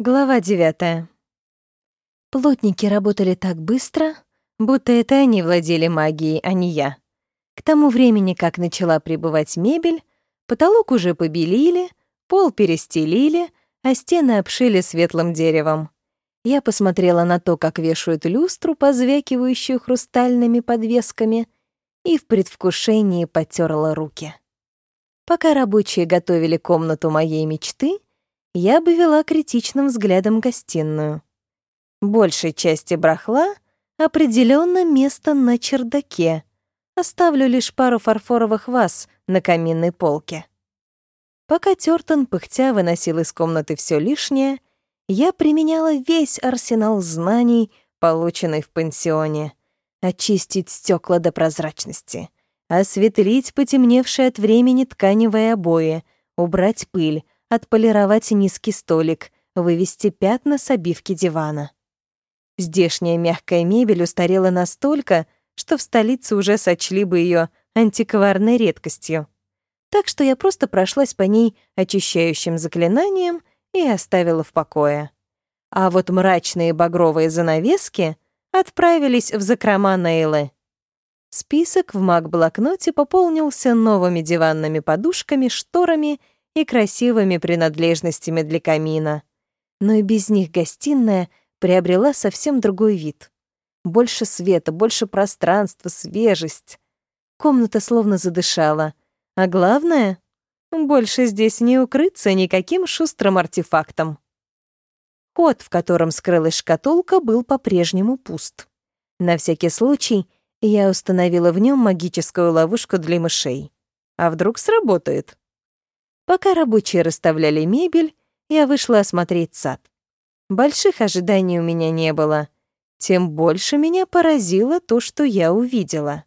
Глава девятая. Плотники работали так быстро, будто это они владели магией, а не я. К тому времени, как начала прибывать мебель, потолок уже побелили, пол перестелили, а стены обшили светлым деревом. Я посмотрела на то, как вешают люстру, позвякивающую хрустальными подвесками, и в предвкушении потерла руки. Пока рабочие готовили комнату моей мечты, я обвела критичным взглядом гостиную. Большей части брахла определенно место на чердаке. Оставлю лишь пару фарфоровых ваз на каминной полке. Пока Тёртон пыхтя выносил из комнаты все лишнее, я применяла весь арсенал знаний, полученный в пансионе. Очистить стекла до прозрачности, осветлить потемневшие от времени тканевые обои, убрать пыль, отполировать низкий столик, вывести пятна с обивки дивана. Здешняя мягкая мебель устарела настолько, что в столице уже сочли бы ее антикварной редкостью. Так что я просто прошлась по ней очищающим заклинанием и оставила в покое. А вот мрачные багровые занавески отправились в закрома Нейлы. Список в маг-блокноте пополнился новыми диванными подушками, шторами и красивыми принадлежностями для камина. Но и без них гостиная приобрела совсем другой вид. Больше света, больше пространства, свежесть. Комната словно задышала. А главное, больше здесь не укрыться никаким шустрым артефактом. Код, в котором скрылась шкатулка, был по-прежнему пуст. На всякий случай я установила в нем магическую ловушку для мышей. А вдруг сработает? Пока рабочие расставляли мебель, я вышла осмотреть сад. Больших ожиданий у меня не было. Тем больше меня поразило то, что я увидела.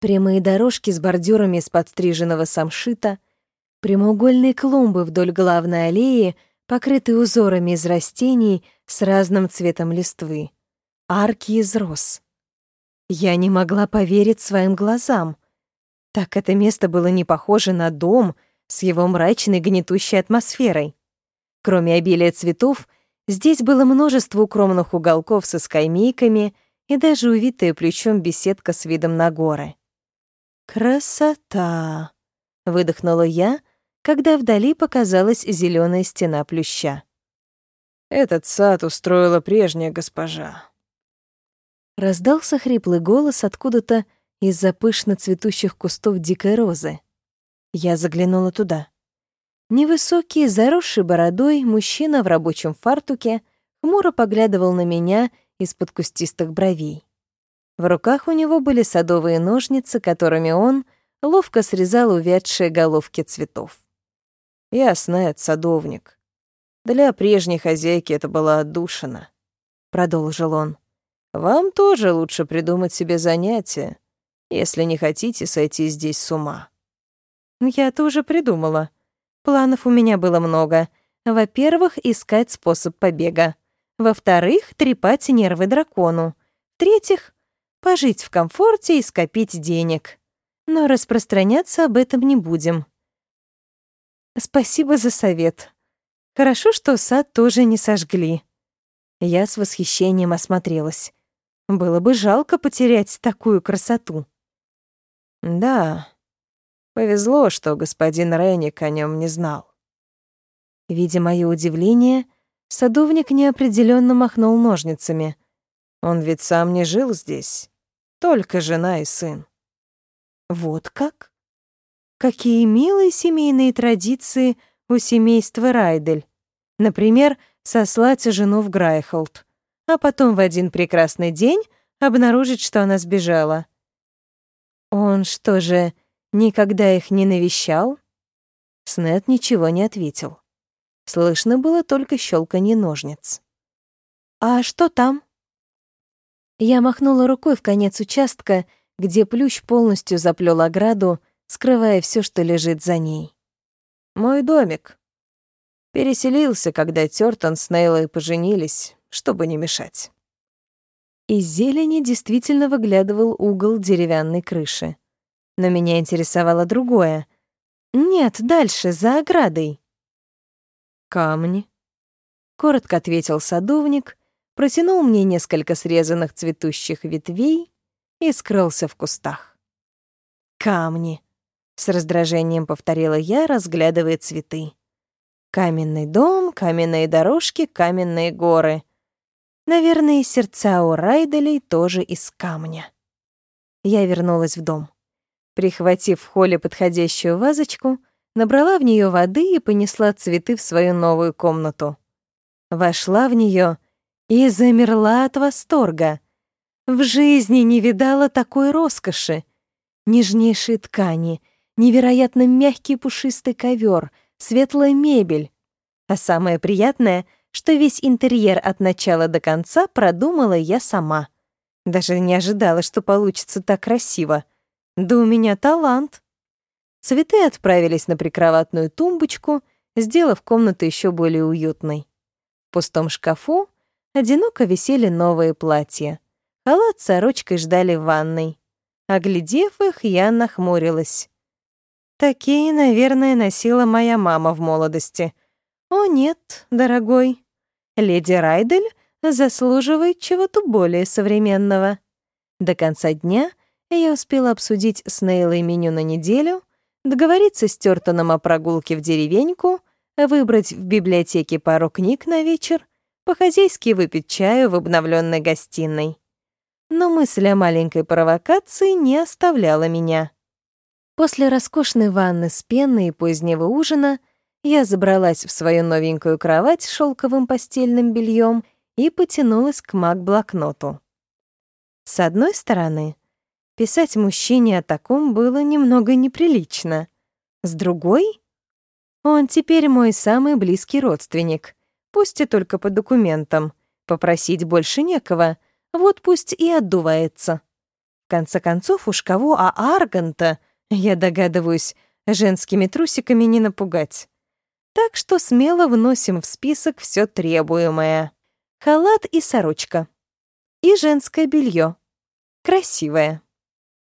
Прямые дорожки с бордюрами из подстриженного самшита, прямоугольные клумбы вдоль главной аллеи, покрытые узорами из растений с разным цветом листвы, арки из роз. Я не могла поверить своим глазам. Так это место было не похоже на дом — с его мрачной гнетущей атмосферой. Кроме обилия цветов, здесь было множество укромных уголков со скамейками и даже увитая плечом беседка с видом на горы. «Красота!» — выдохнула я, когда вдали показалась зеленая стена плюща. «Этот сад устроила прежняя госпожа». Раздался хриплый голос откуда-то из-за пышно цветущих кустов дикой розы. Я заглянула туда. Невысокий, заросший бородой, мужчина в рабочем фартуке хмуро поглядывал на меня из-под кустистых бровей. В руках у него были садовые ножницы, которыми он ловко срезал увядшие головки цветов. «Ясно, это садовник. Для прежней хозяйки это была отдушина», — продолжил он. «Вам тоже лучше придумать себе занятие, если не хотите сойти здесь с ума». Я тоже придумала. Планов у меня было много. Во-первых, искать способ побега. Во-вторых, трепать нервы дракону. В-третьих, пожить в комфорте и скопить денег. Но распространяться об этом не будем. Спасибо за совет. Хорошо, что сад тоже не сожгли. Я с восхищением осмотрелась. Было бы жалко потерять такую красоту. Да, Повезло, что господин Ренник о нем не знал. Видя мое удивление, садовник неопределенно махнул ножницами. Он ведь сам не жил здесь, только жена и сын. Вот как? Какие милые семейные традиции у семейства Райдель. Например, сослать жену в Грайхолд, а потом в один прекрасный день обнаружить, что она сбежала. Он что же, Никогда их не навещал? Снет ничего не ответил. Слышно было только щелканье ножниц. «А что там?» Я махнула рукой в конец участка, где плющ полностью заплел ограду, скрывая все, что лежит за ней. «Мой домик. Переселился, когда Тёртон с Нейлой поженились, чтобы не мешать». Из зелени действительно выглядывал угол деревянной крыши но меня интересовало другое. Нет, дальше, за оградой. Камни. Коротко ответил садовник, протянул мне несколько срезанных цветущих ветвей и скрылся в кустах. «Камни», — с раздражением повторила я, разглядывая цветы. «Каменный дом, каменные дорожки, каменные горы. Наверное, сердца у Райделей тоже из камня». Я вернулась в дом. Прихватив в холле подходящую вазочку, набрала в нее воды и понесла цветы в свою новую комнату. Вошла в нее и замерла от восторга. В жизни не видала такой роскоши. Нежнейшие ткани, невероятно мягкий пушистый ковер, светлая мебель. А самое приятное, что весь интерьер от начала до конца продумала я сама. Даже не ожидала, что получится так красиво. Да у меня талант. Цветы отправились на прикроватную тумбочку, сделав комнату еще более уютной. В пустом шкафу одиноко висели новые платья. Халат с сорочкой ждали в ванной. Оглядев их, я нахмурилась. Такие, наверное, носила моя мама в молодости. О нет, дорогой. Леди Райдель заслуживает чего-то более современного. До конца дня я успела обсудить с Нейлой меню на неделю, договориться с Тёртоном о прогулке в деревеньку, выбрать в библиотеке пару книг на вечер, по-хозяйски выпить чаю в обновленной гостиной но мысль о маленькой провокации не оставляла меня. После роскошной ванны с пеной и позднего ужина я забралась в свою новенькую кровать с шелковым постельным бельем и потянулась к маг-блокноту. С одной стороны, писать мужчине о таком было немного неприлично. С другой, он теперь мой самый близкий родственник, пусть и только по документам. Попросить больше некого, вот пусть и отдувается. В конце концов, уж кого, а Арганта, я догадываюсь, женскими трусиками не напугать. Так что смело вносим в список все требуемое. Халат и сорочка. И женское белье. Красивое.